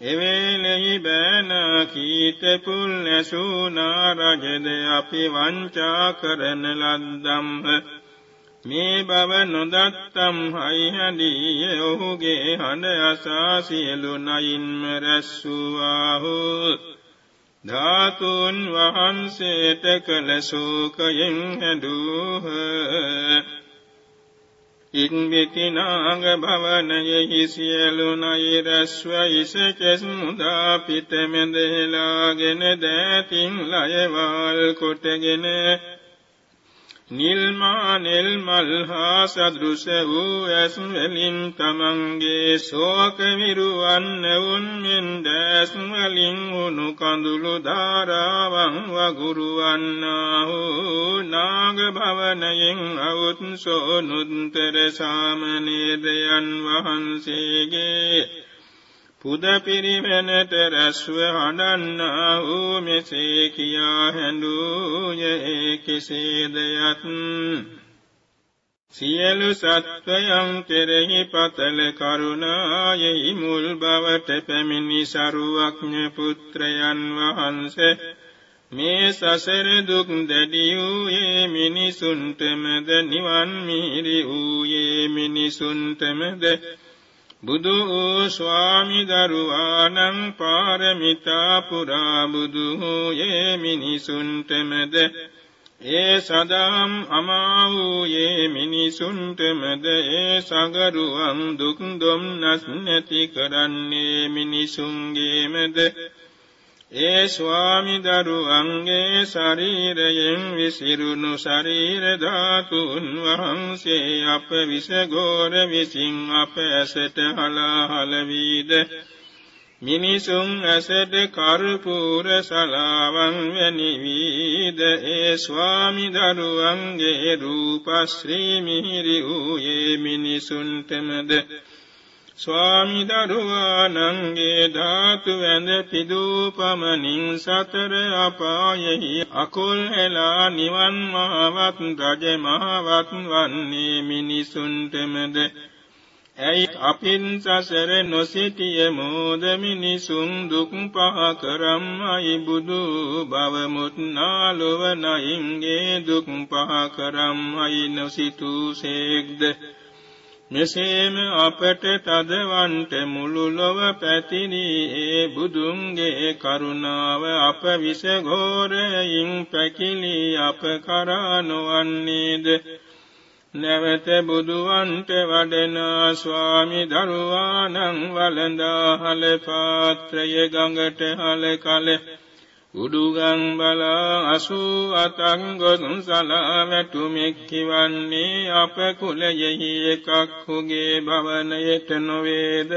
එවේලෙහි බෑනා කීත full ඇසුනා රජද අපි වංචා කරන ලද්දම්හ. මේ බව නොදත්තම් හයිහැඩිය ඔහුගේ හඬ අසා සියලු නයින්ම රැස්සුවාහු. ධාතුන් වහන්සේට කළ සෝකයෙන් හැඩූහ ඉන්විතිනාග භවනයෙහි සියලු නයිරස්ව ඉසකෙස් මුදා පිට මෙදෙලාගෙන දෑතින් ලයවල් කොටගෙන නිල්මා නෙල්මල් හා සදෘශ වූ ඇස් වලින් තමන්ගේ ශෝක විරුවන්න උන් මෙන් දැස් වලින් උණු කඳුළු ධාරාවන් වගුරුවන්නා වූ නාග භවනයෙන් අවුත් සෝනුත්තර සාමනේරයන් වහන්සේගේ පුද පිරිවෙනට රැස්ව හඬන්නා වූ මෙසේ කියා හැඬූයේ කෙසේදයත් සියලු සත්වයන් කෙරෙහි පතල කරුණායෙහි මුල් බවට පැමිණි සරුවක්ඥ පුත්‍රයන් වහන්සේ මේ සසර දුක් දැඩි වූයේ මිනිසුන්ටමද නිවන් මිහිරි වූයේ මිනිසුන්ටමද බුදු වූ ස්වාමි දරුවානං පාරමිතා පුරා බුදු වූයේ මිනිසුන්ටමද ඒ සදාම් අමා වූයේ මිනිසුන්ටමද ඒ සගරුවන් දුක් දොම්නස් නැති කරන්නේ මිනිසුන්ගේමද ඒ ස්වාමි දරුවන්ගේ ශරීරයෙන් විසිරුණු ශරීර ධාතුන් වහන්සේ අප විසගෝර විසින් අප ඇසට හලාහල වීද? මිනිසුන් ඇසට කරපූර සලාවන් වැනි වීද ඒ ස්වාමි දරුවන්ගේ රූපශ්‍රී මිහිරි වූයේ මිනිසුන්ටමද? ස්වාමි දරුවානන්ගේ ධාතු වැඳ පිදූපමනින් සතර අපායෙහි අකුල් හෙලා නිවන් මහවත් රජ මහවත් වන්නේ මිනිසුන්ටමද? ඇයි අපින් සසර නොසිටිය මෝද මිනිසුන් දුක් පහ කරම්මයි බුදු බවමුත් නාලොව නයින්ගේ දුක් පහ කරම්මයි නොසිතූ සේක්ද? මෙසේම අපට තදවන්ට මුළු ලොව පැතිරී ඒ බුදුන්ගේ කරුණාව අප විසඝෝරයින් පැකිලී අප කරා නොවන්නේද? නැවත බුදුවන්ට වඩනා ස්වාමි දරුවානං වළඳා හල පාත්‍රය ගඟට හල කල. උඩුගං බලා අසූ අතංගොතුන් සලා වැටුමෙක් කිවන්නේ අප කුලයෙහි එකක් හුගේ භවනයට නොවේද?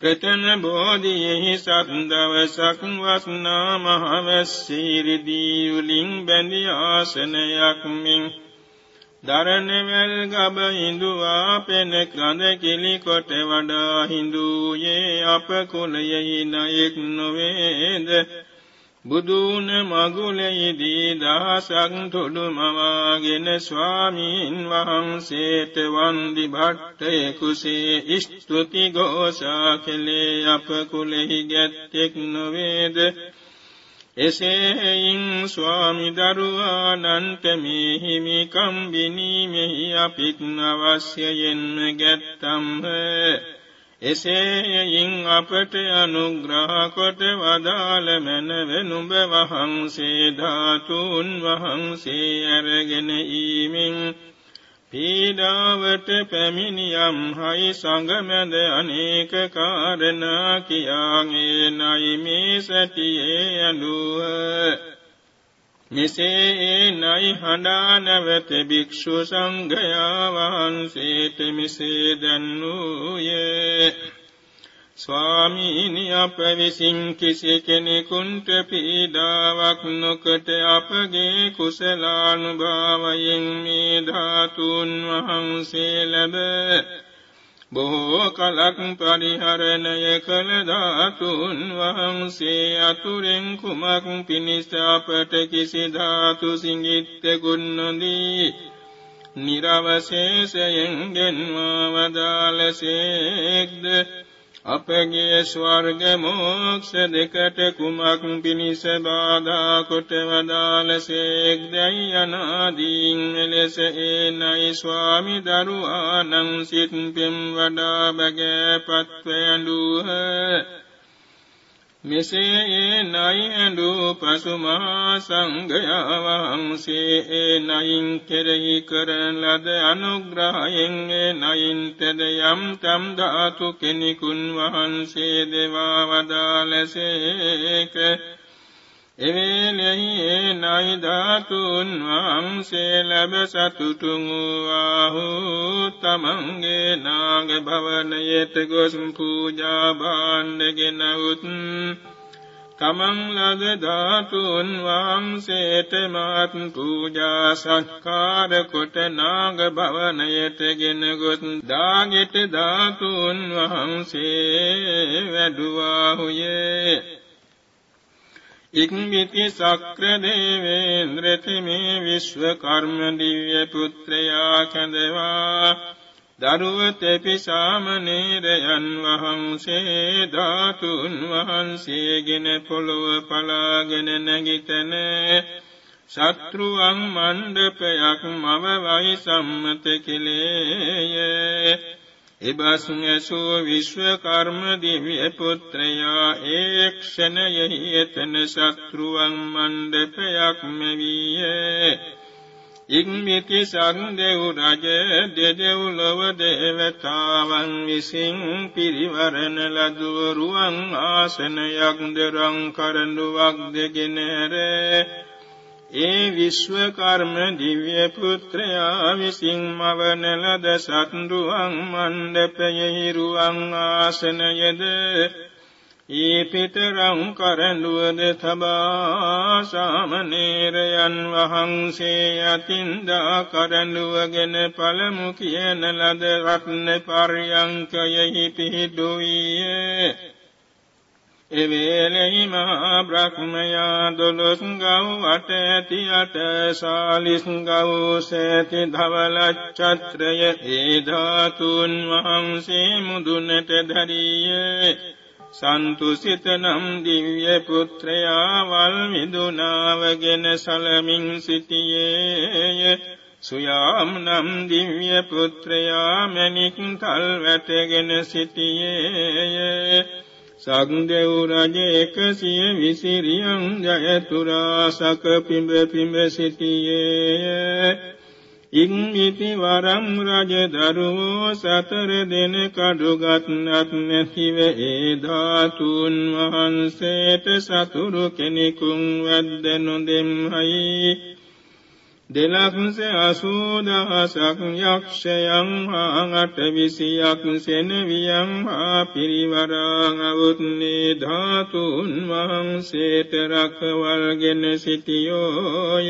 ප්‍රතන බෝධියෙහි සත් දවසක් වස්නා මහවැස්සීරිදී උලින් බැඳි ආසනයක් මින් දරණවැල් ගබ හිඳුවා පෙන කඳ කිලි කොට වඩා හිඳුයේ අප කුලයෙහි නයෙක් නොවේද? බුදුන මගුලෙහිදී දහසක් තුඩු මවාගෙන ස්වාමීන් වහන්සේට වන්දි භට්ටය කුසේ ස්තුති ගෝසා කෙලේ අප කුලෙහි ගැත්තෙක් නොවේද? එසේයින් ස්වාමි දරුවානන්ට මේ හිමිකම් බිනීමෙහි අපිත් අවශ්‍යයෙන්ම ගැත්තම්හ. එසේයින් අපට අනුග්‍රහ කොට වදාළ මැනව නුඹ වහන්සේ ධාතුන් වහන්සේ අරගෙන ඊමින් පීඩාවට පැමිණියම් හයි සංගමද අනේක කාරණා කියාගේ නයි මේ සැටියේ ඇඬුව. මෙසේ ඒ නයි හඬා නැවත භික්ෂු සංඝයා වහන්සේට මෙසේ දැන්වූයේ ස්වාමීනි අප විසින් කිසි කෙනෙකුන්ට පීඩාවක් නොකොට අපගේ කුසලානුභාවයෙන් මේ ධාතුන් වහන්සේ ලැබ. බොහෝ කලක් පරිහරණය කළ ධාතුන් වහන්සේ අතුරෙන් කුමක් පිණිස අපට කිසි ධාතු සිඟිත්තකුන් නොදී නිරවශේෂයෙන් ගෙන්වා වදාලසේක්ද අපගේ ස්වර්ග මෝක්ෂ දෙකට කුමක් පිණිස බාධා කොට වදාළසේක් දැයි අනාදීන් මෙලෙස ඒනයි ස්වාමි දරුආනං සිත් පෙම් වඩා බගෑපත්ව ඇඬූහ. මෙසේ ඒ නයි ඇඬූ පසු මහා සංඝයා වහන්සේ ඒ නයින් කෙරෙහි කරන ලද අනුග්‍රහයෙන් ඒ නයින්ටද යම් තම් ධාතු කෙනෙකුන් වහන්සේ දෙවා වදාළසේක එවේලෙහි ඒ නයි ධාතුන් වහන්සේ ලැබ සතුටුන් වූවාහු. තමන්ගේ නාග භවනයට ගොස් පූජා භාණ්ඩගෙන උත්. තමන් ලද ධාතුන් වහන්සේට මාත් පූජා සත්කාර කොට නාග භවනයට ගෙන ගොස්. දාගෙට ධාතුන් වහන්සේ වැඩුවාහුයේ. ඉක්මිති සක්‍ර දේවේන්ද්‍රති මේ විශ්වකර්ම දිව්‍ය පුත්‍රයා කැඳවා. දරුව තෙපි සාමනීරයන් වහන්සේ ධාතුන් වහන්සේගෙන පොළොව පලාගෙන නැගිටන. ශත්‍රුවන් මණ්ඩපයක් මව වයි සම්මත කෙලේය. එබස්න් ඇසූ විශ්වකර්ම දිව්‍ය පුත්‍රයා ඒ ක්ෂණයෙහි එතන ශත්‍රුවන් මණ්ඩපයක් මෙවියේ. ඉක්මිති සංදෙව් රජ දෙදෙව් ලොව දේවතාවන් විසින් පිරිවරණ ලදුවරුවන් ආසනයක් දරං කරඬුවක් දෙගෙන ඇරේ ඒ විශ්වකර්ම දිව්‍ය පුත්‍රයා විසින් මවන ලද සත්රුවන් මණ්ඩපයෙහි රුවන් ආසනයද? ඊ පිටරං කරඬුවද තබා සාමණේරයන් වහන්සේ අතින්දා කරඬුවගෙන පළමු කියන ලද රත්න පර්යංකයෙහි පිහිටුවියේ. එවේලෙහි මහා බ්‍රහ්මයා දොළොස් ගව් අට ඇති අට සාලිස් ගව් සෑති ධවල ඡත්‍රය ඒ ධාතුන් වහන්සේ මුදුනට ධරියේ සන්තුසිත නම් දිව්‍ය පුත්‍රයා වල් මිදුනාවගෙන සලමින් සිටියේය සුයාම් නම් දිව්‍ය පුත්‍රයා මැණික් තල් වැටගෙන සිටියේය. සක්දෙව් රජ එකසිය විසිරියන් ජයතුරා සක පිඹ පිඹ සිටියේය. ඉක්මිති වරම් රජ දරුවෝ සතර දෙන කඩුගත් නත් නැතිව ඒ ධාතුන් වහන්සේට සතුරු කෙනෙකුන් වැද්ද නොදෙම්හයි. දෙලක්ස අසූදහසක් යක්ෂයන් හා අටවිසියක් සෙනවියන් හා පිරිවරාං අවුත්නේ ධාතුන් වහන්සේට රකවල්ගෙන සිටියෝය.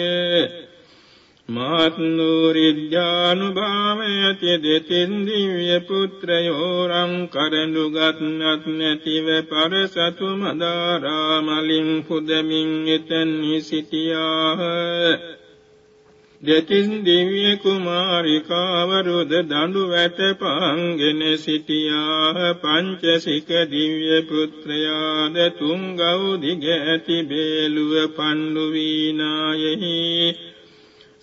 මාත්නූරිද්‍යානුභාවයති දෙතින් දිව්‍ය පුත්‍රයෝරං කරඩුගත් නත් නැතිව පරසතු මදාරාමලින් පුදමින් එතැන්හි සිටියාහ. දෙතිස් දිව්‍ය කුමාරිකාවරුද දඬු වැට පාංගෙන සිටියාහ පංචසික දිව්‍ය පුත්‍රයාද තුංගව් දිග ඇති බේලුව පණ්ඩු වීනායෙහි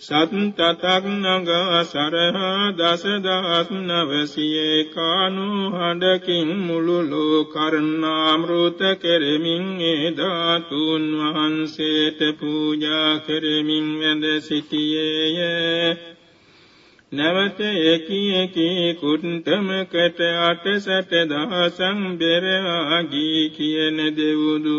සත්තතක් නගා සරහා දසදහස් නවසියේ කානු හඬකින් මුළු ලෝකර්ණාමෘත කෙරෙමින් ඒ ධාතුන් වහන්සේට පූජා කෙරෙමින් වැඳ සිටියේය. නැවත එකී එකී කුට්ටමකට අටසට දහසං බෙර ආගී කියන දෙවුදු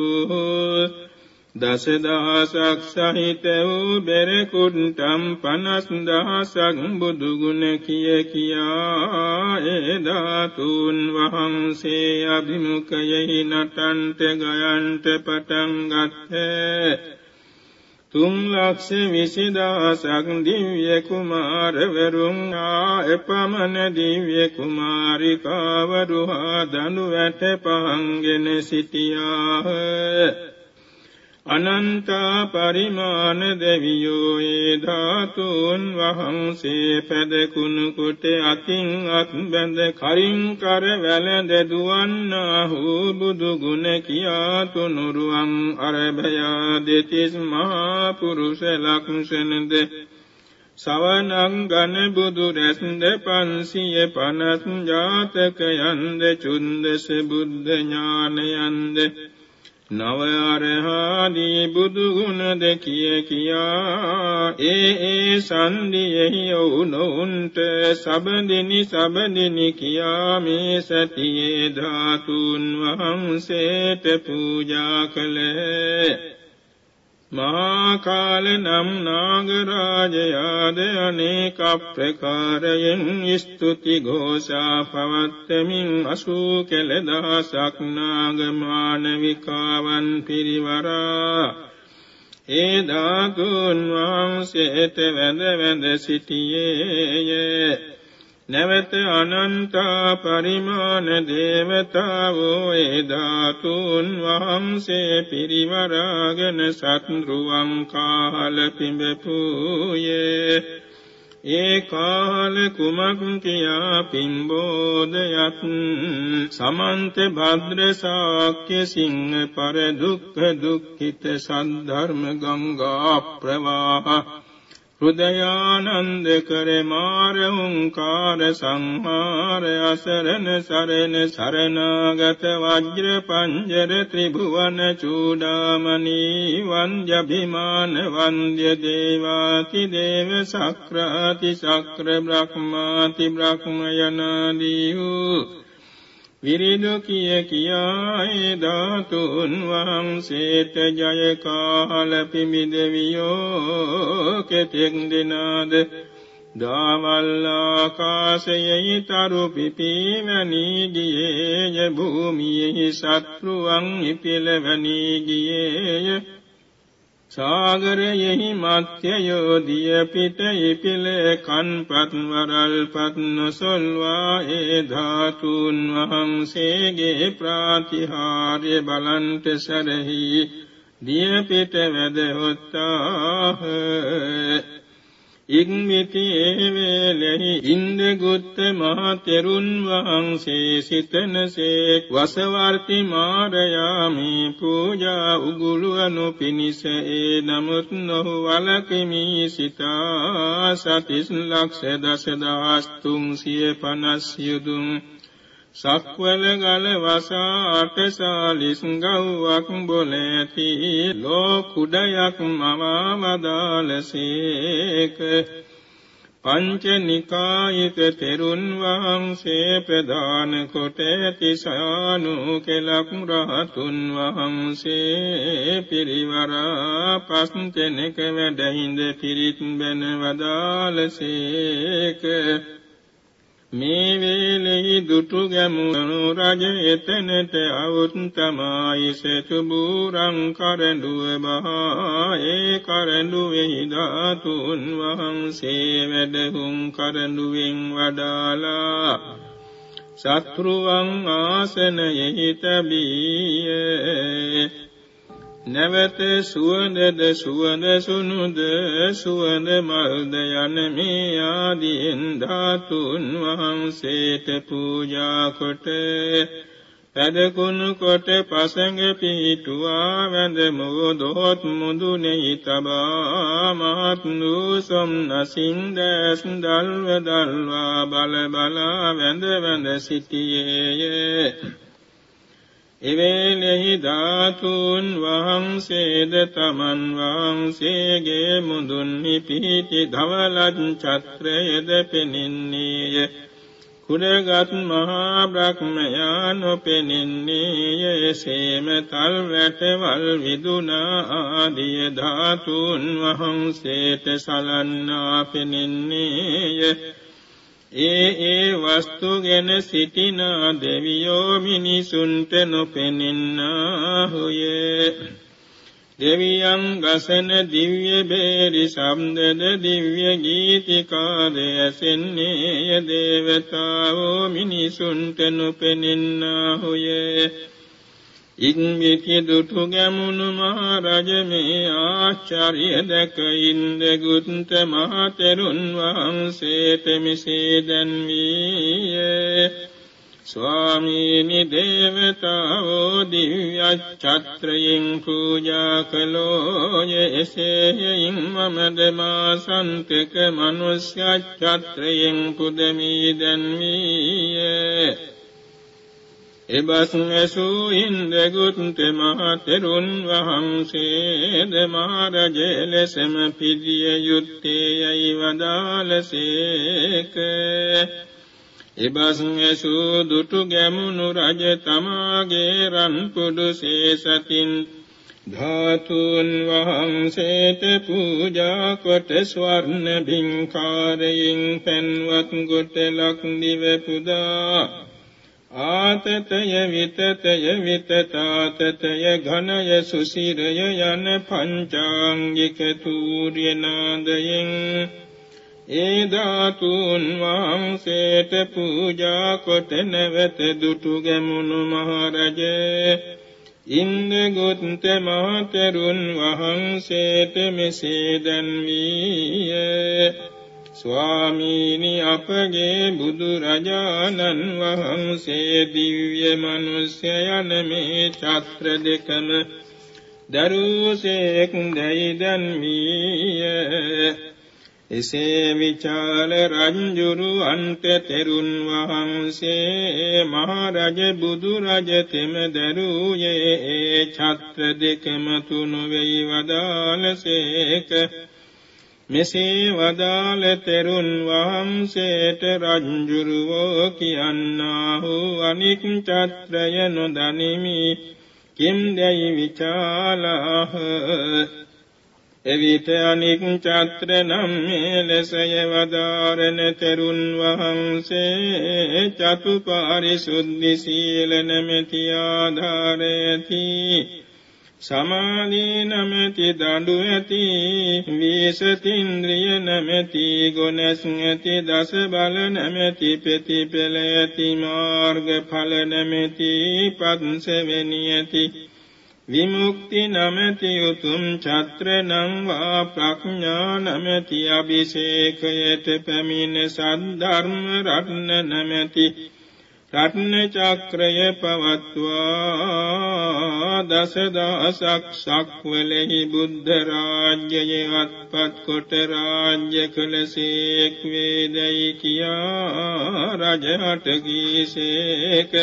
දසදහසක් සහිත වූ බෙරකුට්ටම් පනස් දහසක් බුදුගුණ කිය කියා ඒ ධාතුන් වහන්සේ අභිමුඛයෙහි නටන්ට ගයන්ට පටන් ගත්තා. තුන් ලක්ෂ විසිදාසක් දිව්‍ය කුමාරවරුන් ආ එපමණ දිව්‍ය කුමාරිකාවරු හා දනු වැට පහන්ගෙන සිටියාහ අනන්ත පරිමාණ දෙවියෝ ඒ ධාතුන් වහන්සේ පැදකුණු කොට අතින් අත් බැඳ කරින් කර වැළඳ දුවන්නාහු බුදු ගුණ කියා තුනුරුවන් අරභයා දෙතිස් මහා පුරුෂ ලක්ෂණද. සවනං ගන බුදු රැස්ද පන්සිය පනත් ජාතකයන්ද චුන්දස බුද්ධ ඥානයන්ද. නව අරහාදී බුදු ගුණ දෙකිය කියා ඒ ඒ සන්දියෙහි ඔවුනොවුන්ට සබදිනි සබදිනි කියා මේ සතියේ ධාතුන් වහන්සේට පූජා කළේ. මහා කාල නම් නාගරාජයාද අනේක ප්‍රකාරයෙන් ස්තුති ഘോഷා පවත්තමින් අසූ කෙල දහසක් නාගමානවිකාවන් පිරිවරා. ඒ ධාතුන් වහන්සේට වැඳ වැඳ සිටියේය. නැවත අනන්ත පරිමාණ දේවතාවෝ ඒ ධාතුන් වහන්සේ පිරිවරාගෙන සත්රුවං කාල පිඹපුයේ. ඒ කාල කුමක් කියා පිම්බෝධයත් සමන්ත භද්‍ර ශාක්‍ය සිංහ පර දුක්ඛ දුක්ඛිත සද්ධර්ම ගංගා ප්‍රවාහ. හෘදයානන්ද කර මාරහුංකාර සංහාර අසරණ සරණ සරණාගත වජ්‍ර පංජර ත්‍රිභුවන චූඩාමනී වන්ජභිමාන වන්ද්‍ය දේවාති දේව සක්‍රාති සක්‍ර බ්‍රහ්මාති බ්‍රහ්මයනාදී වූ විරිදු කිය කියායි ධාතුන් වහන්සේට ජය කාල පිමිදවියෝ කෙතෙක් දිනාද? දාවල්ලාකාශයෙහි තරු පිපීමැනී ගියේය භූමියෙහි සත්රුවන් ඉපිලවැනී ගියේය සාගරයෙහි මත්යයෝ දිය පිට ඉපිල කන්පත් වරල්පත් නොසොල්වා ඒ ධාතුන් වහන්සේගේ ප්‍රාතිහාර්ය බලන්ට සැරහි දිය පිට වැදහොත්තාහ. ඉක්මිති ඒවේලෙහි ඉන්දගුත්ත මහතෙරුන් වහන්සේ සිතනසේ වසවර්ති මාරයාමි පූජා උගුලුවනු පිණිස ඒ නමුත් නොහු වලකිමි සිතා සතිස් ලක්ෂ දසදහස් තුන්සිය පනස් යුදුම් සක්වල ගල වසා අටසාලිස් ගව්වක් බොල ඇති ලෝ කුඩයක් මවා වදාලසේක පංච නිකායික තෙරුන් වහන්සේ ප්‍රදාන කොට ඇති සානු කෙලක් රහතුන් වහන්සේ පිරිවරා පස් දෙනෙක වැඩහිඳ පිරිත් බැන වදාලසේක මේ වේලෙහි දුටු ගැමුණු රජ එතනට අවුත් තමයි සෙතුබූරං කරඬුව බහා ඒ කරඬුවෙහි ධාතුන් වහන්සේ වැඩහුම් කරඬුවෙන් වඩාලා සත්‍රුවන් ආසනයෙහි තබීයේ. නැවත සුවඳද සුවඳ සුනුද සුවඳ මල්ද යන මේ ආදීන් ධාතුන් වහන්සේට පූජා කොට පැදකුණු කොට පසඟ පිහිටුවා වැඳ මොදොත් මුදුනෙහි තබා මහත් වූ සොම්නසින් දැස් දල්ව දල්වා බල බලා වැඳ වැඳ සිටියේය. එවේලෙහි ධාතුන් වහන්සේද තමන් වහන්සේගේ මුදුන්හි පිහිටි ධවලත් චත්‍රයද පෙනෙන්නේය. කුඩගත් මහා බ්‍රහ්මයා නොපෙනෙන්නේය. එසේම තල් වැටවල් විදුනා ආදිය ධාතුන් වහන්සේට සලන්නා පෙනෙන්නේය. ඒ ඒ වස්තු ගැන සිටිනා දෙවියෝ මිනිසුන්ට නොපෙනෙන්නාහුය. දෙවියන් ගසන දිව්‍ය බේරි සම්දද දිව්‍ය ගීතිකාද ඇසෙන්නේය දේවතාවෝ මිනිසුන්ට නොපෙනෙන්නාහුය. ඉක්මිති දුටු ගැමුණු මහරජ මේ ආචාර්ය දැක ඉන්දගුත්ත මහතෙරුන් වහන්සේට මෙසේ දැන්වීය ස්වාමීනි දේවතාවෝ දිව්‍ය ඡත්‍රයෙන් පූජා කළෝය. එසේයින් මමද මා සන්තක මනුෂ්‍ය ඡත්‍රයෙන් පුදමී දැන්වීය එබස්මසූ ඉන්දගුත්ත මහතෙරුන් වහන්සේද මහරජය ලෙසම පිදිය යුත්තේ යයි වදාලසේක එබස්මසූ දුටු ගැමුණු රජ තමාගේ රන් කුඩු සේසතින් ධාතුන් වහන්සේට පූජා කොට ස්වර්ණ බිංකාරයෙන් පැන්වත් ගොට ලක් දිව පුදා ආතතය විතතය විතතාතතය ඝනය සුසිරය යන පංචාංගික තූර්ය නාදයෙන් ඒ ධාතුන් වහන්සේට පූජා කොට නැවත දුටු ගැමුණු මහරජ. ඉන්දගොත්ත මහතෙරුන් වහන්සේට මෙසේ දැන්වීය. ස්වාමීනි අපගේ බුදුරජාණන් වහන්සේ දිව්‍ය මනුෂ්‍ය යන මේ ඡත්‍ර දෙකම දරුසේක් දැයිදන් වීය එසේ විචාල රංජුරු අන්ත තෙරුන් වහන්සේ මහරජ බුදු රජ තෙම දරුයේ ඒ ඡත්‍ර දෙකම තුනු වෙයි වදාලසේක මෙසේ වදාළ තෙරුන් වහන්සේට රජ්ජුරුවෝ කියන්නාහු අනික් චත්‍රය නොදනිමි. කිම්දැයි විචාලාහ. එවිට අනික් චත්‍ර නම් මේ ලෙසය වදාරන තෙරුන් වහන්සේ චතුපාරිසුද්ධි සීල නැමැති ආධාරයති සමාධී නමැති දඬු ඇති වීසතින්ද්‍රිය නමැති ගොනස් ඇති දස බල නමැති ප්‍රතිපල ඇති මාර්ග ඵල නමැති පත්සෙවෙනි ඇති. විමුක්ති නමැති උතුම් ඡත්‍ර නම් වා ප්‍රඥා නමැති අභිෂේකයට පැමිණ සද්ධර්ම රත්න නමැති. රත්න චක්‍රය පවත්වා දසදහසක් සක්වලෙහි බුද්ධ රාජ්‍යය අත්පත් කොට රාජ්‍ය කළසේක් වේදයි කියා රජහට කීසේක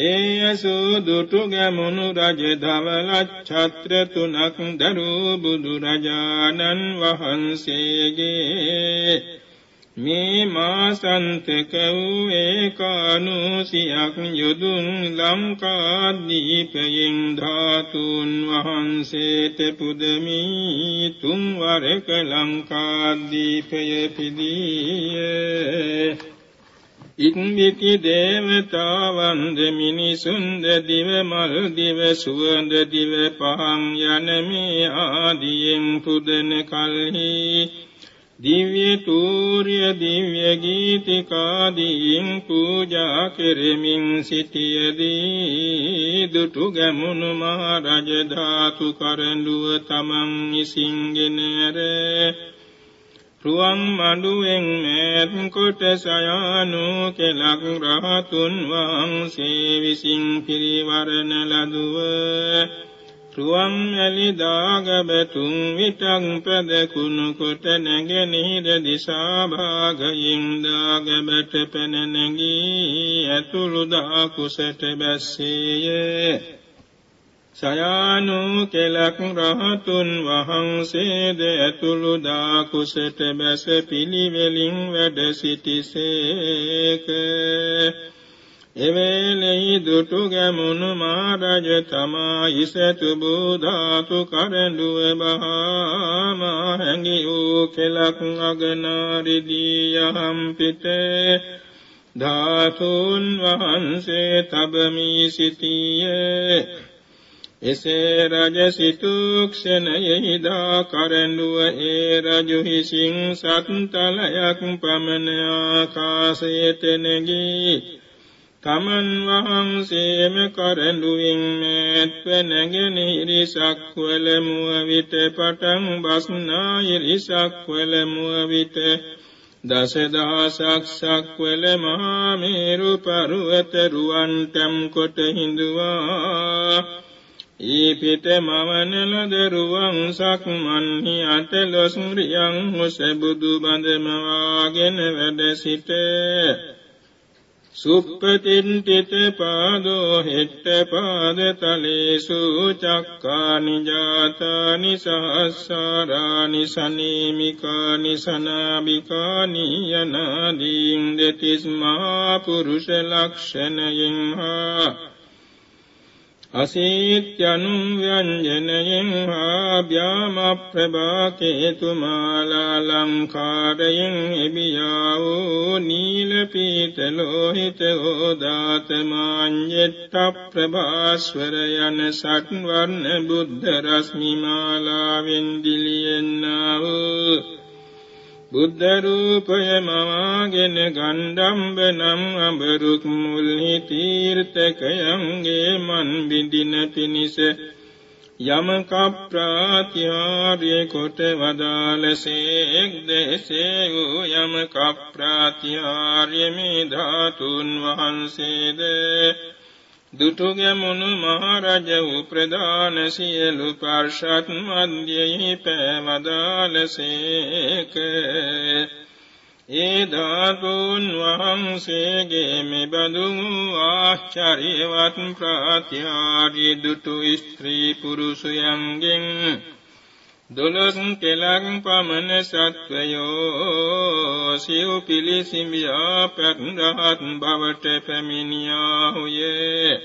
ඒ අසු දුටු ගැමුණු රජ ධවලත් ඡත්‍ර තුනක් දරූ බුදු රජාණන් වහන්සේගේ මේ මාසන්තක වූ ඒකානුසියක් යොදුන් ලංකාදීපයෙන් ධාතුන් වහන්සේට පුදමී. තුන්වරක ලංකාදීපය පිදීය. ඉක්මිති දේවතාවන්ද මිනිසුන්ද දිව මල් දිව සුවඳ දිව පහන් යන මේ ආදියෙන් පුදන කල්හි දිව්‍ය තූර්ය දිව්‍ය ගීතිකාදීන් පූජා කෙරෙමින් සිටියදී දුටු ගැමුණු මහරජ ධාතු කරඬුව තමන් විසින්ගෙන ඇර. රුවන් මඩුවෙන් මෑත් කොට සයානු කෙලක් රහතුන් වහන්සේ විසින් පිරිවරණ ලදුව. රුවන් ඇලි දාගබතුන් විටක් පැදකුණු කොට නැගෙනහිර දිසා භාගයින් දාගබට පැන නැගී ඇතුළු දා කුසට බැස්සේය. සයානු කෙලක් රහතුන් වහන්සේද ඇතුළු දා කුසට බැස පිළිවෙලින් වැඩ සිටිසේක එවේලෙහි දුටු ගැමුණු මහරජ තමා ඉසතු බුධාතු කරඬුව බහාමා හැඟි වූ කෙලක් අගනාරිදී යහම් පිට. ධාතුන් වහන්සේ තබමී සිටියේ. එසේ රජ සිතුක්ෂණයෙහිදා කරඬුව ඒ රජු හිසින් සත්තලයක් පමණ ආකාශයට නැගී තමන් වහන්සේම කරඬුවෙන් මෑත්ව නැගෙන ඉරිසක් වල මුව විට පටන් බස්නා ඉරිසක් වල මුව විට දසදහසක් සක්වල මහා මේරු පර්වත රුවන් තම් කොට හිඳුවා. ඊ පිට මවන ලද රුවන් සක්මන්හි අතලොස් රියන් හොස බුදු බඳම වාගෙන වැඩ සිට. සුප්පතින්ටිත පාදෝ හෙට්ට පාද තලේසු චක්කානි ජාතානි සහස්සාරානි සනීමිකානි සනාබිකානි යනාදීන් දෙතිස්මා පුරුෂ ලක්ෂණයෙන් හා අසීත්‍යනු ව්‍යංජනයෙන් ආභ්‍යාම ප්‍රභාකේතුමාලාලංකාරයෙන් එබියා වූ නීල පීත ලෝහිත ඕදාතමාඤ්ඤෙට්ට ප්‍රභාස්වර යන සත්වර්ණ බුද්ධ රශ්මි මාලාවෙන් දිලියෙන්නා වූ බුද්ධ රූපය මවාගෙන ගණ්ඩම්බ නම් අඹරුක් මුල්හි තීර්ථකයන්ගේ මන් බිඳින පිණිස යමක ප්‍රාතිහාර්ය කොට වදාලසේක් දෙසේ වූ යමක ප්‍රාතිහාර්ය මේ ධාතුන් වහන්සේද දුටු ගැමුණු මහරජ වූ ප්‍රධාන සියලු පර්ෂත් මධ්‍යයෙහි පැවදාලසේක ඒ ධාතුන් වහන්සේගේ මෙබඳු ආශ්චර්යවත් ප්‍රාත්‍යාරි දුටු ස්ත්‍රී පුරුෂයන්ගෙන් දොළොස් කෙලක් පමණ සත්වයෝ සිව් පිළිසිඹියා පැත්රහත් බවට පැමිණියාහුයේ.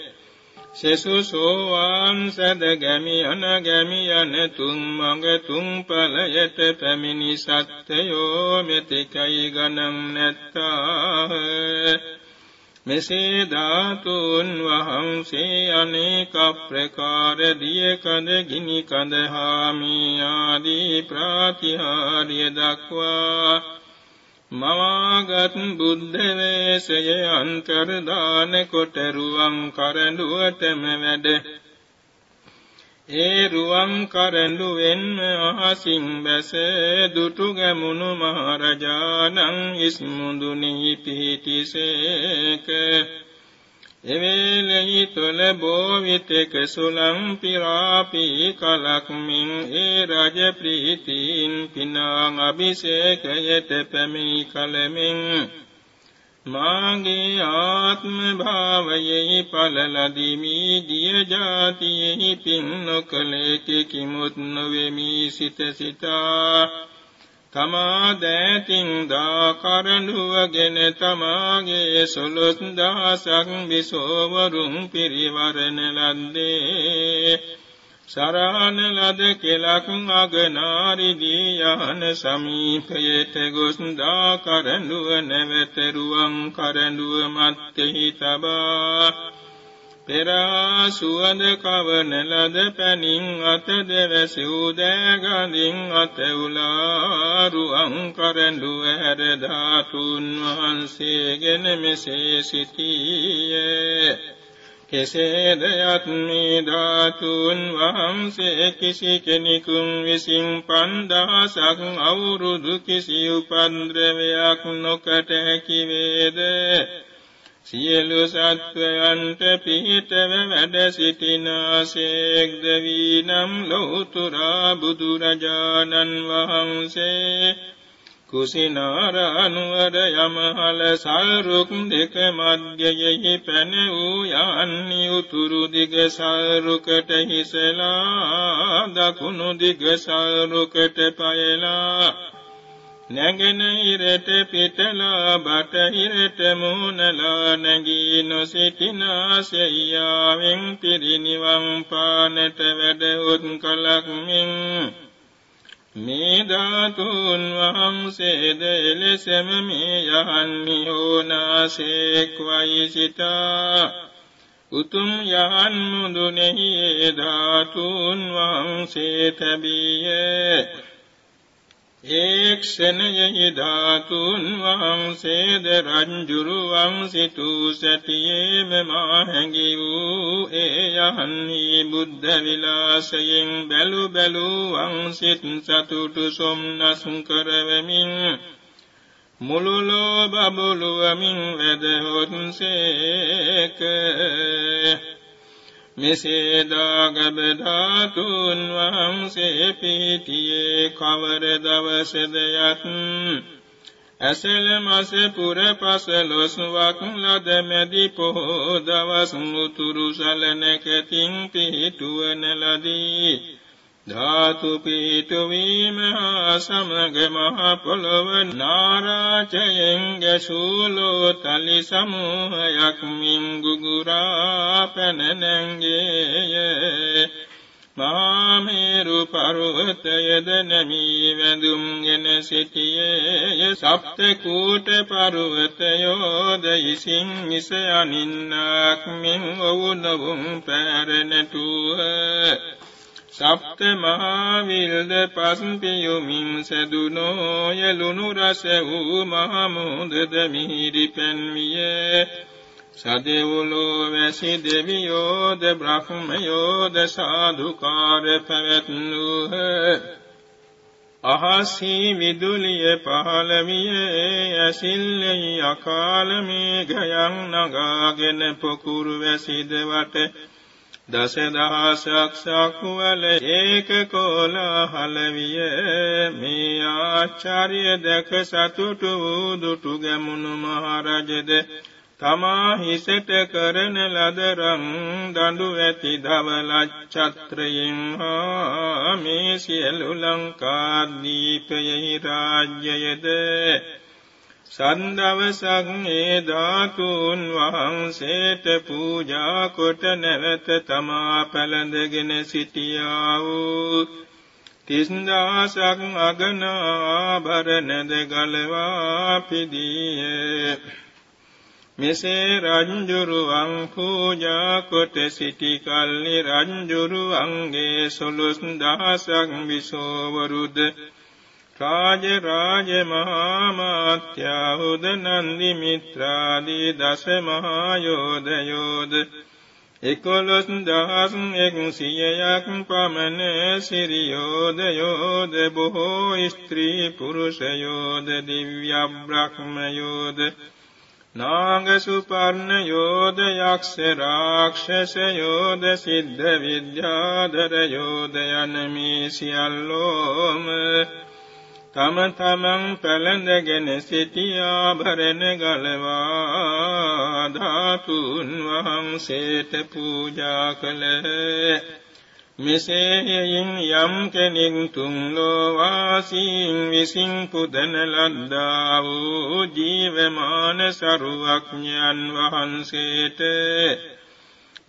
සෙසු සෝවාන් සද ගැමි අන ගැමි යන තුන් මඟ තුන් ඵලයට පැමිණි සත්වයෝ මෙතෙකයි ගණන් නැත්තාහ. මෙසේ ධාතුන් වහන්සේ අනේක ප්‍රකාර දිය කඳ ගිනි කඳ හාමී ආදී ප්‍රාතිහාර්ය දක්වා මවාගත් බුද්ධ වේශය අන්තර්දාන කොට රුවන් කරඬුවටම වැඩ ඒ රුවන් කරඬුවෙන්ම අහසින් බැස දුටු ගැමුණු මහරජාණන් ඉස්මුදුනි පිහිටිසේක එවේලෙහි තොල බෝවිතක සුලම් පිරාපී කලක්මින් ඒ රජ ප්‍රීතින් පිනාං අභිෂේකයට පැමිණි කලමින් මාගේ ආත්ම භාවයෙහි පලලදිමි දිය ජාතියෙහි පින් නොකලේක කිමුත් නොවෙමි. සිත සිතා තමා දෑතින් දා කරඬුවගෙන තමාගේ සොළොස් දහසක් විසෝවරුන් පිරිවරණ ලද්දේ. සරහන ලද කෙලක් අගනාරිදී යහන සමීපයට ගොස් දා කරඬුව නැවතරුවන් කරඬුව මත්තෙහි තබා. පෙරා සුවඳ කවන ලද පැනින් අත දෙවැසූ දෑගඳින් අත උලාරුවන් කරඬුව හැර ධාතුන් වහන්සේගෙන මෙසේ සිටියේ. කෙසේද යත් මේ ධාතුන් වහන්සේ කිසි කෙනෙකුන් විසින් පන්දහසක් අවුරුදු කිසි උපන්ද්‍රවයක් නොකට හැකි වේද? සියලු සත්වයන්ට පිහිටව වැඩ සිටිනාසේක්ද වී නම් ලෝතුරා බුදුරජාණන් වහන්සේ කුසිනාරානුවර යමහල සල්රුක් දෙක මධ්‍යයෙහි පැන වූ යන්නි උතුරු දිග සල්රුකට හිසලා දකුණු දිග සල්රුකට පයලා නැගෙනහිරට පිටලා බටහිරට මුහුණලා නැගී නොසිටිනාසෙයාවෙන් පිරිනිවන් පානට වැඩහොත් කලක් මෙන් මේ ධාතුන් වහන්සේද එලෙසම මේ යහන්නි හෝනාසේක් වයි සිතා. උතුම් යහන් මුදුනෙහි ඒ ධාතුන් වහන්සේ තැබියේ. ඒක්ෂණයෙහි ධාතුන් වහන්සේද රංජුරුවන් සිටූ සැටියේම මා හැඟි වූ ඒ යහන්හි බුද්ධ විලාසයෙන් බැලු බැලූවන් සිත් සතුටු සොම්නස් කරවමින් මුළුලෝ බබළුවමින් වැදහොත්සේක මෙසේ දාගබ ධාතුන් වහන්සේ පිහිටියේ කවර දවසද යත් ඇසල මස පුර පසලොස්වක් ලද මැදි පොහෝ දවස් මුතුරු සලනකතින් පිහිටුවන ලදී. ධාතු පීඨවීම හා සමග මහ පොළොව නාරාචයෙන් ගැසූලෝ තලි සමූහයක් මින් ගුගුරා පැන නැංගේය. මාමේරු පර්වතයද නැමී වැඳුම්ගෙන සිටියේය. සප්ත කූට පර්වතයෝද ඉසින් ඉස අනින්නක් මින් ඔවුනවුම් පැරනටුව සප්ත මහා විල්ද පස්පියුමින් සැදුනෝ යලුණු රස වූ මහ මුහුදද මිහිරි පැන්විය. සදෙව්ලෝ වැසි දෙවියෝද බ්‍රහ්මයෝද සාදුකාර පැවැත්නුහ. අහසී විදුලිය පහළ විය ඇසිල්ලෙහි අකාල මේඝයන් නගාගෙන පොකුරු වැසිද වට දසදහසක් සක්වල ඒක කෝලාහල විය මේ ආචාර්ය දැක සතුටු වූ දුටු ගැමුණු මහරජද තමා හිසට කරන ලදරම් දඬු ඇති ධවලච්ඡත්‍රයෙන් හා මේ සියලු ලංකාදීපයෙහි රාජ්‍යයද සන්දවසක් ඒ ධාතුන් වහන්සේට පූජා කොට නැවත තමා පැළඳගෙන සිටියා වූ තිස්දාසක් අගන ආභරණද ගලවා පිදියේ. මෙසේ රංජුරුවන් පූජා කොට සිටි කල්ලි රංජුරුවන්ගේ සොළොස් දහසක් විසෝවරුද රාජ රාජ මහා මාත්‍යාහුද නන්දි මිත්‍රාදී දස මහා යෝධයෝද එකොළොස් දහස් එක්සියයක් පමණ සිරියෝද යෝද බොහෝ ස්ත්‍රී පුරුෂයෝද දිව්‍ය බ්‍රහ්මයෝද නාග සුපර්ණ යෝද යක්ෂ රාක්ෂස යෝද සිද්ධ විද්‍යාදර යෝද යන මේ සියල්ලෝම තම තමන් පැළඳගෙන සිටියාභරණ ගලවා ධාතුන් වහන්සේට පූජා කළේ මෙසේයෙන් යම් කෙනෙක් තුන් ලෝවාසීන් විසින් පුදන ලද්දා වූ ජීවමාන සරුවක්ඥයන් වහන්සේට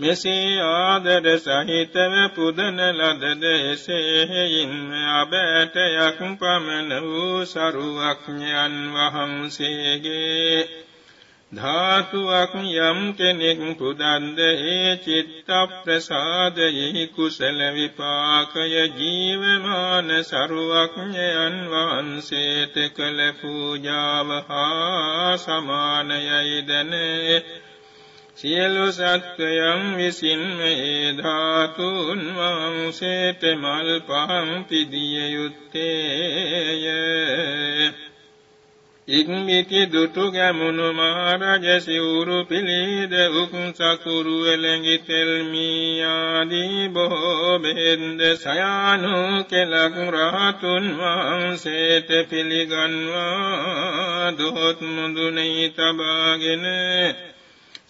මෙසේ ආදර සහිතව පුදන ලදද එසේහෙයින් අබෑටයක් පමණ වූ සරුවක්ඥයන් වහන්සේගේ. ධාතුවක් යම් කෙනෙක් පුදන්ද ඒ චිත්ත ප්‍රසාදයෙහි කුසල විපාකය ජීවමාන සරුවක්ඥයන් වහන්සේට කළ පූජාව හා සමානයයි දැනේ. සියලු සත්වයන් විසින්ම ඒ ධාතුන් වහන්සේට මල් පහන් පිදිය යුත්තේය. ඉක්මිති දුටු ගැමුණු මහරජ සිවුරු පිළිද උක් සකුරු එළඟි තෙල්මී ආදී බොහෝ බෙහෙන්ද සයානු කෙලක් රහතුන් වහන්සේට පිළිගන්වා. දොහොත් මුදුනේ තබාගෙන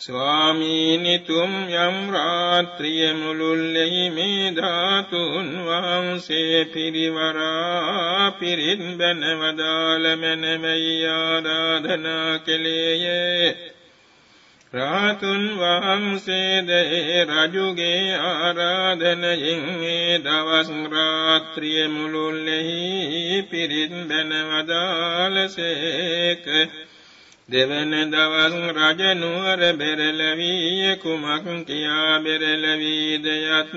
ස්වාමීනි තුම් යම් රාත්‍රිය මුළුල්ලෙහි මේ ධාතුන් වහන්සේ පිරිවරා පිරිත් බැන වදාළ මැනමයි ආරාධනා කෙලේය රාතුන් වහන්සේද ඒ රජුගේ ආරාධනයෙන් ඒ දවස් රාත්‍රිය මුළුල්ලෙහි පිරිත් බැන වදාළසේක දෙවන දවස් රජ නුවර බෙරළවී කුමක් කියා බෙරළවීද යත්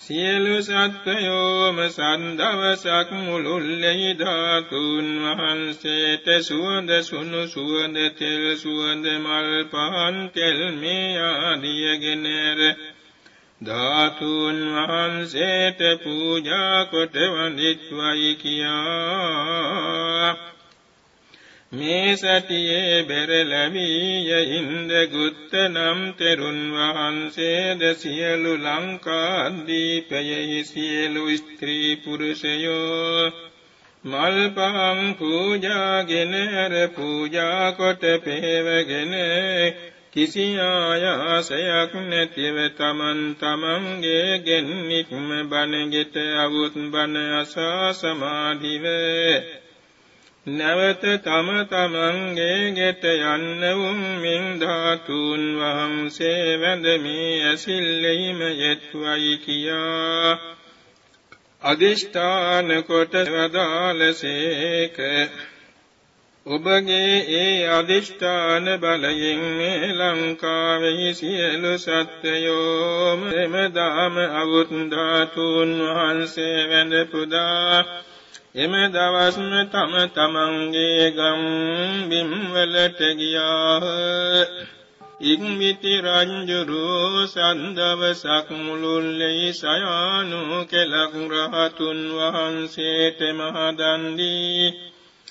සියලු සත්වයෝම සන්දවසක් මුළුල්ලෙහි ධාතුන් වහන්සේට සුවඳ සුණු සුවඳ තෙල් සුවඳ මල් පහන් තෙල් මේ ආදියගෙන ධාතුන් වහන්සේට පූජා කොට වඳිත්වයි කියා. මේ සතියේ බෙරළවීය ඉන්ද ගුත්ත නම් තෙරුන් වහන්සේද සියලු ලංකාදීපයෙහි සියලු ස්ත්‍රී පුරුෂයෝ මල් පහන් පූජාගෙන අර පූජා කොට පෙවගෙන කිසි ආයාසයක් නැතිව තමන් තමන්ගේ ගෙන්නික්ම බණගෙට අවුත් බණ අසා සමාධිවේ නැවත තම තමන්ගේ ගෙට යන්න වුම් මින් ධාතුන් වහන්සේ වැඳ මේ ඇසිල්ලෙහිම යෙත්වයි කියා. අදිෂ්ඨාන කොට වදාලසේක ඔබගේ ඒ අදිෂ්ඨාන බලයෙන් මේ ලංකාවෙහි සියලු සත්වයෝම එමදාම අවුත් ධාතුන් වහන්සේ වැඳ පුදා. එම දවස්ම තම තමන්ගේ ගම් බිම් වලට ගියාහ. ඉක්මිති රංජුරු සන්දවසක් මුළුල්ලේ සයානු කෙලක් රහතුන් වහන්සේට මහදන්දී.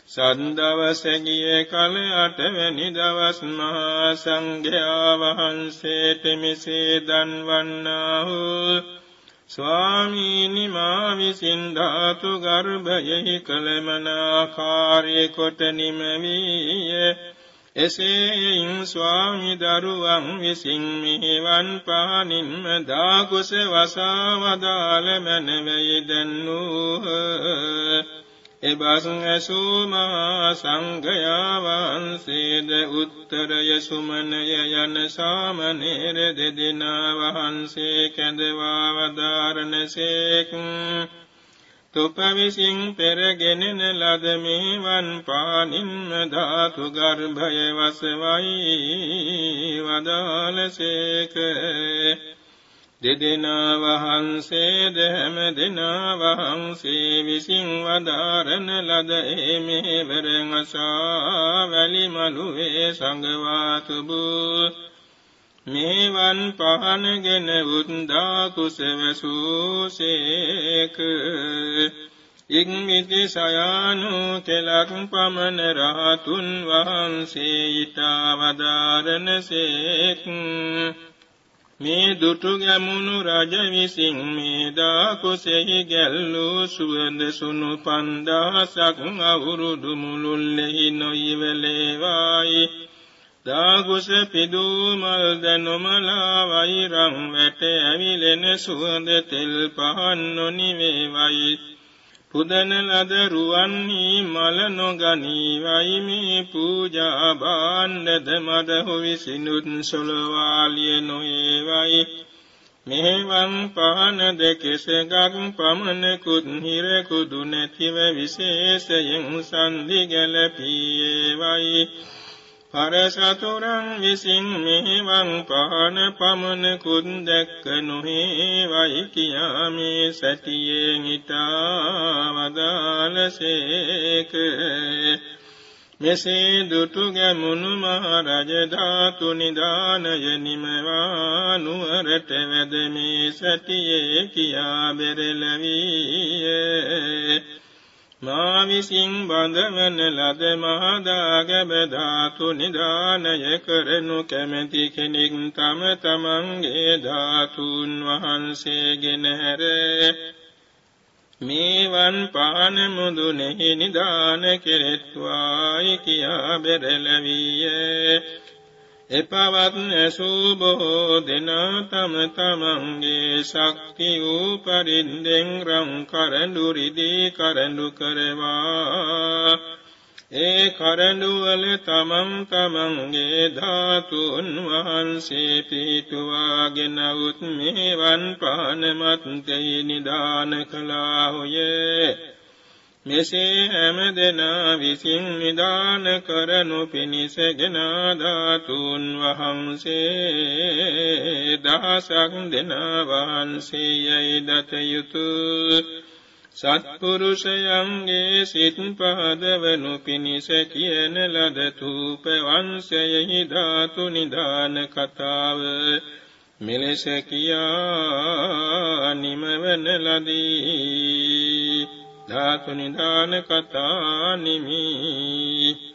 සන්දවස ගිය කල අටවැනි දවස් මහා සංඝයා වහන්සේට මෙසේ දන්වන්නාහු. ස්වාමීනි මා විසින් ධාතු ගර්භයෙහි කලමනාකාරයේ කොට නිමවීය. එසේයින් ස්වාමි දරුවන් විසින් මෙහෙවන් පහනින්ම දාකුස වසා වදාළ මැනවයි දැන්නූහ එබසුන් ඇසූ මහා සංඝයා වහන්සේද උත්තරය සුමනය යන සාමණේර දෙදෙනා වහන්සේ කැඳවා වදාරණසේක් තුප විසින් පෙරගෙනෙන ලද මේවන් පානින්ම ධාතු ගර්භය වසවයි වදාලසේක දෙදෙනා වහන්සේ දෙහැම දෙනා වහන්සේ විසින් වදාරන ලද ඒ මෙහෙවරන් අසා වැලි මළුවේ සංගවා තුබූ මේවන් පහනගෙන උද්දා කුසවසූසේක ඉක්මිති සයානු කෙලක් පමණ රහතුන් වහන්සේ ඊතා වදාරනසේක් මේ දුටු ගැමුණු රජ විසින් මේ දාකුසෙහි ගැල්ලූ සුවඳ සුණු පන්දාසක් අවුරුදු මුළුල්ලෙහි නොයිවලේවායි. දාගුස පිදූ මල්ද නොමලා වෛරං වැට ඇවිලෙන සුවඳ තෙල් පහන් නොනිවේවයි. පුදන ලද රුවන්හි මල නොගනීවයි මේ පූජා භාණ්ඩද මදහු විසිනුත් සොලවාලිය නොඒවයි මෙහෙවන් පහන දෙකෙසගක් පමණකුත් හිරකුදු නැතිව විශේෂයෙන් සන්ධි ගැලපීයේවයි. පරසතුරන් විසින් මෙහෙවන් පහන පමණකුත් දැක්ක නොහේවයි කියා මේ සැටියෙන් හිතා වදාලසේක මෙසේ දුටු ගැමුණු මහරජ ධාතු නිදානය නිමවා නුවරට වැද මේ සැටියේ කියා බෙරලවීයේ මා විසින් බඳවන ලද මහදාගැබ ධාතු නිදානය කරනු කැමැති කෙනෙක් තම තමන්ගේ ධාතුන් වහන්සේගෙන හැර. මේවන් පාන මුදුනෙහි නිදාන කෙරෙත්වායි කියා බෙරලවීයේ එපවත් ඇසූ බොහෝ දෙනා තම තමන්ගේ ශක්ති වූ පරින්දෙන් රං කරඬු රිදී කරඬු කරවා. ඒ කරඬුවල තමන් තමන්ගේ ධාතුන් වහන්සේ පිහිටුවාගෙන උත් මෙවන් පානමත් තෙහි නිදාන කළාහුයේ. මෙසේ හැම දෙනා විසින් නිදාන කරනු පිණිසගෙන ධාතුන් වහන්සේ දහසක් දෙනා වහන්සේයයි දත යුතුය සත්පුරුෂයන්ගේ සිත් පහදවනු පිණිස කියන ලද තූප වංශයෙහි ධාතු නිදාන කතාව මෙලෙස කියා නිමවන ලදී. ධාතු නිදාන කතා නිමි.